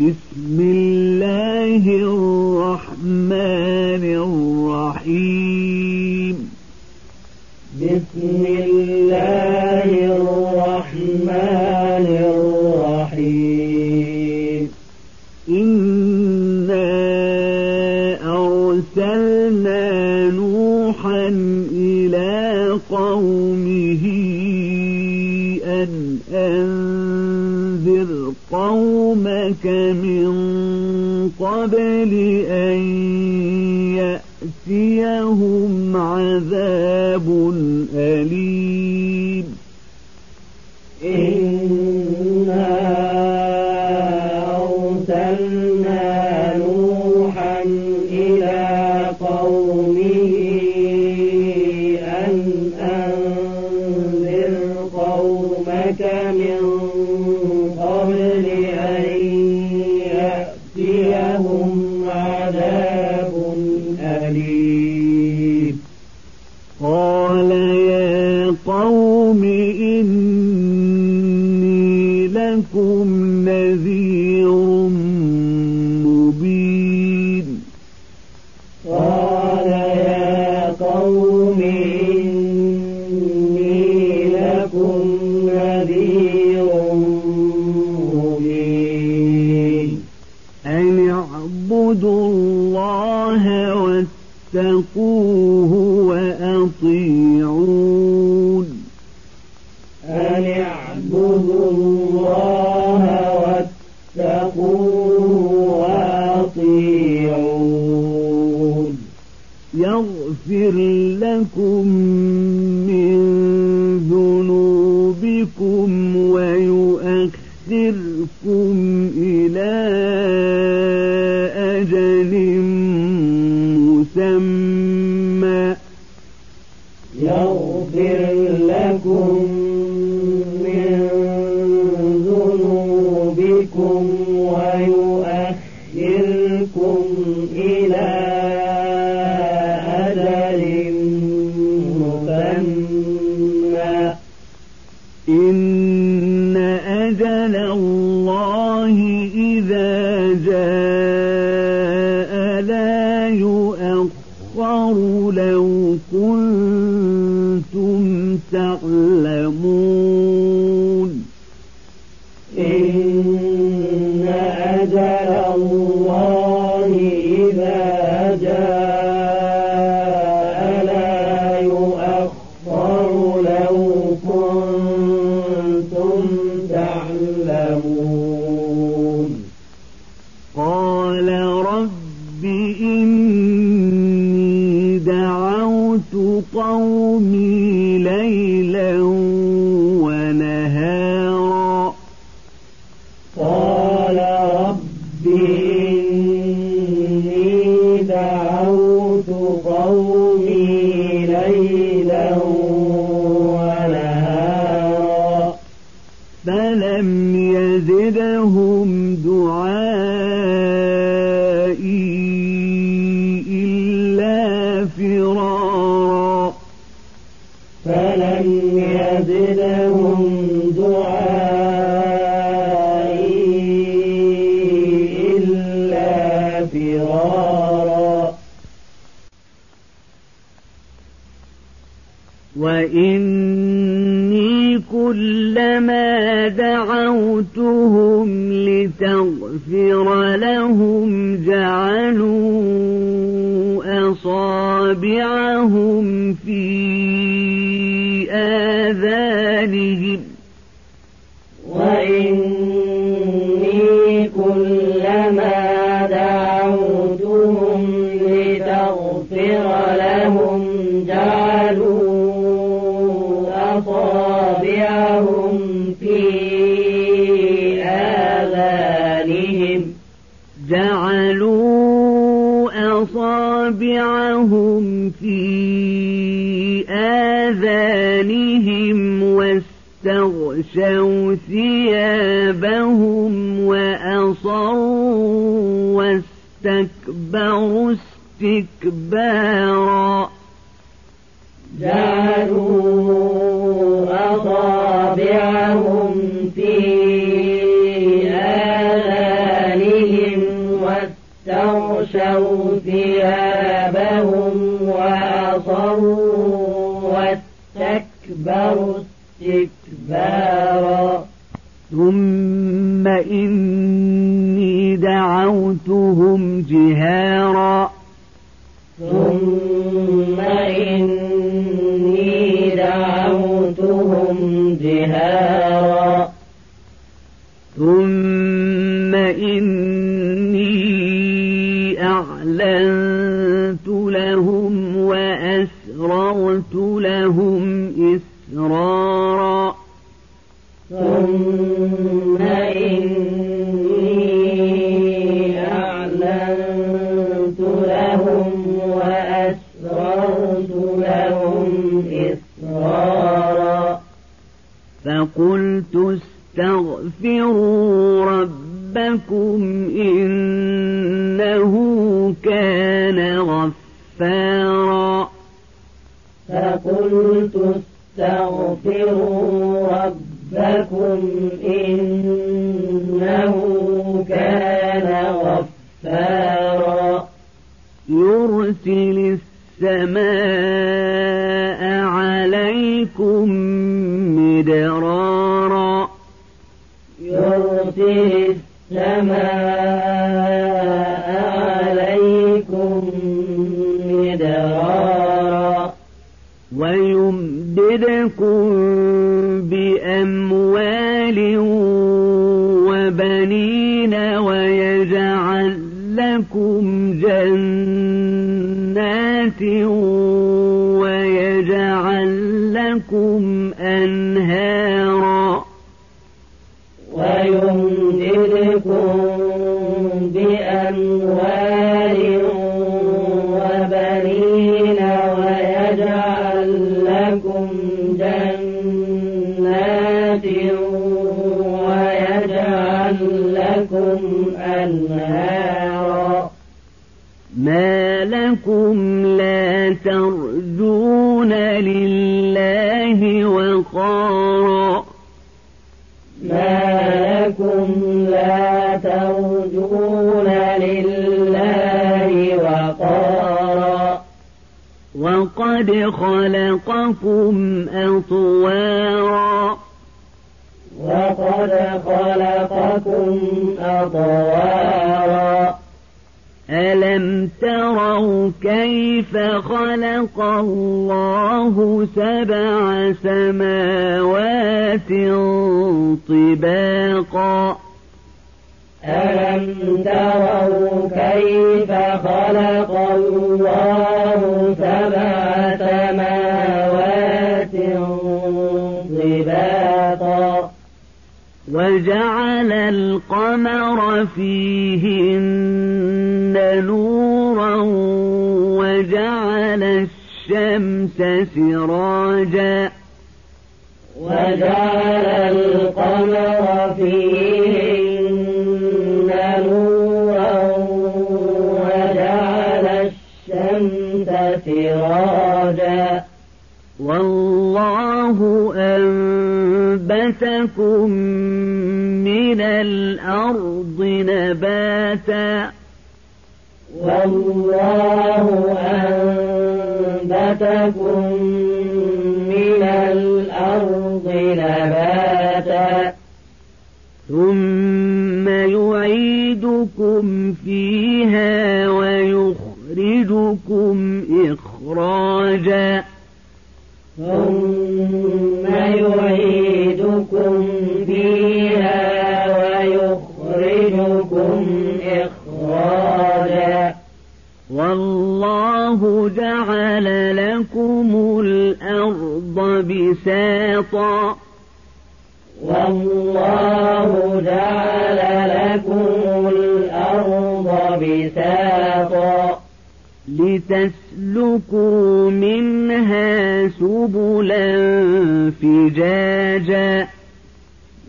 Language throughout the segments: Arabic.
بسم الله الرحمن الرحيم. بسم الله الرحمن الرحيم. إنا أرسلنا نوحا إلى قومه أن أنذر قومك من قبل أن يأتيهم عذاب أليم. ذنوبكم ويؤخركم إن أجل الله إذا جاء لا يؤخر لو كنتم تعلمون وإني كلما دعوتهم لتغفر لهم جعلوا أصابعهم في آذانهم وإني أصابعهم في آذانهم واستغشوا ثيابهم وأصروا واستكبروا استكبارا. جعلوا أصابعهم في آذانهم فَحَشَوْا ثِيَابَهُمْ وَاسْتَكْبَرُوا اسْتِكْبَارًا ثم إني دعوتهم جهارا. غفارا يرسل السماء عليكم مدرارا. يرسل السماء عليكم مدرارا. ويمددكم بأموال لكم جنات ويجعل لكم أنهارا ويمددكم بأموال وبنين ويجعل لكم جنات ويجعل لكم أنهارا ما لكم لا ترجون لله وقارا ما لكم لا ترجون لله وقارا وقد خلقكم أطوارا وقد خلقكم أطوارا ألم تروا كيف خلق الله سبع سماوات طباقا؟ ألم تروا كيف خلق الله سبع سماوات طباقا؟ وجعل القمر فيهن نورا وجعل الشمس سراجا. وجعل القمر فيهن نورا وجعل الشمس سراجا. والله أنبتكم من الأرض نباتا والله أنبتكم من الأرض نباتا ثم يعيدكم فيها ويخرجكم إخراجا ثم يعيدكم بساطا. والله جعل لكم الأرض بساطا. لتسلكوا منها سبلا فجاجا.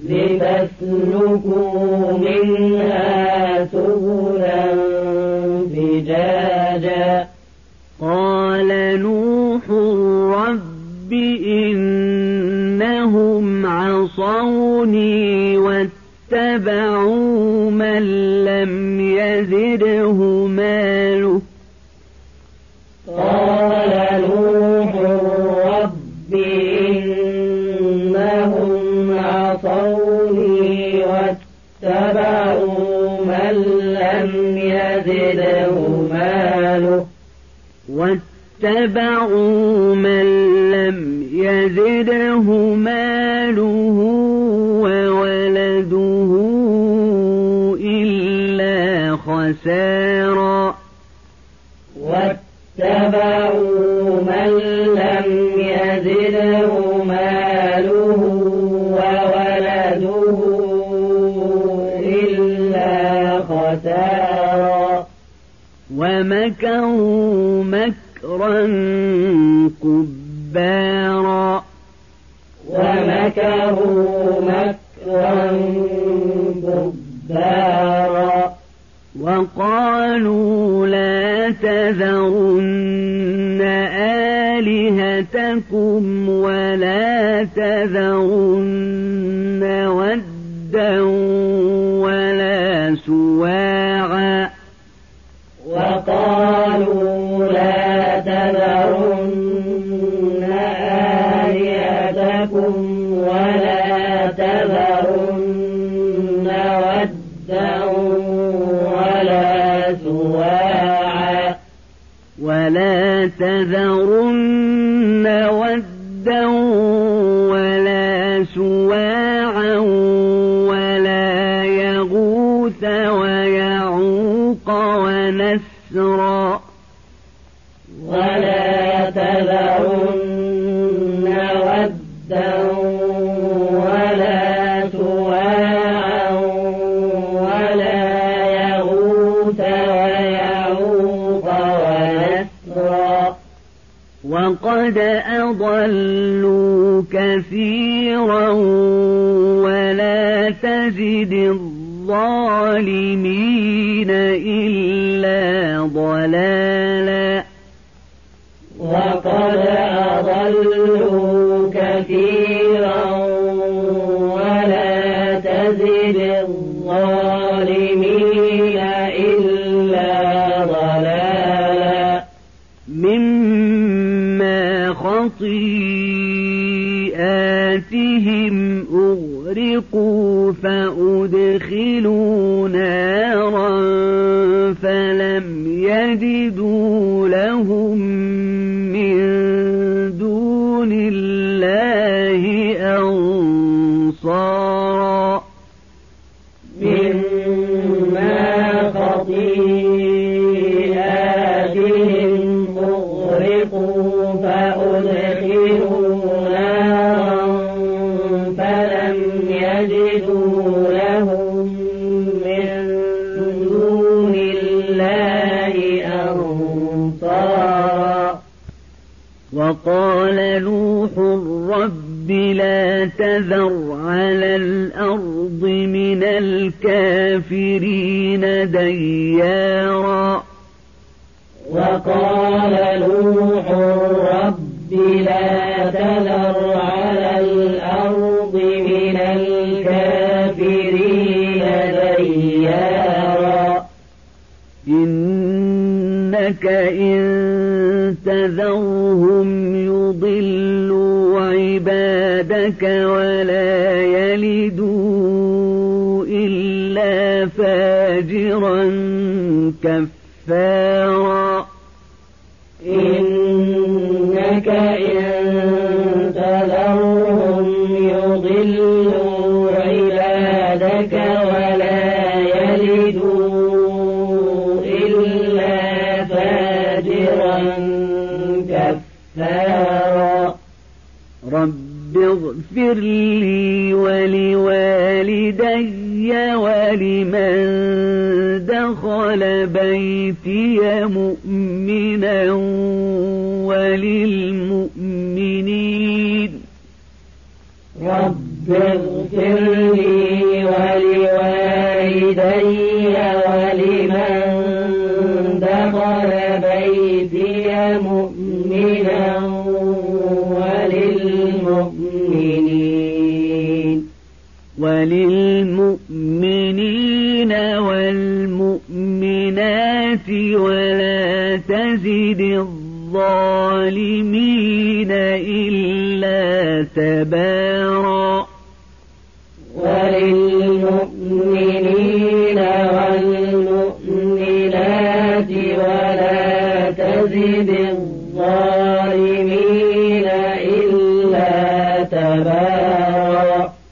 لتسلكوا منها سبلا فجاجا. قال نوح رب رب إنهم عصوني واتبعوا من لم يزده ماله. قال نوح رب إنهم عصوني واتبعوا من لم يزده ماله. واتبعوا من يزده ماله وولده إلا خسارا. واتبعوا من لم يزده ماله وولده إلا خسارا. ومكروا مكرا كبارا ومكروا مكرا كبارا وقالوا لا تذرن آلهتكم ولا تذرن ودا ولا سواعا ولا تذرن ودا ولا سواعا ولا يغوث ويعوق ونسرا ولا وقد أضلوا كثيرا ولا تزد الظالمين إلا ضلالا. وقد أضلوا تذر على الأرض من الكافرين ديارا. وقال نوح رب لا تذر على الأرض من الكافرين ديارا. إنك إن تذرهم عبادك ولا يلدوا إلا فاجرا كفارا. إنك إن تذرهم يضلوا عبادك ولا يلدوا إلا فاجرا كفارا. رب اغفر لي ولوالدي ولمن دخل بيتي مؤمنا وللمؤمنين. رب اغفر وللمؤمنين والمؤمنات ولا تزد الظالمين إلا تبارا. وللمؤمنين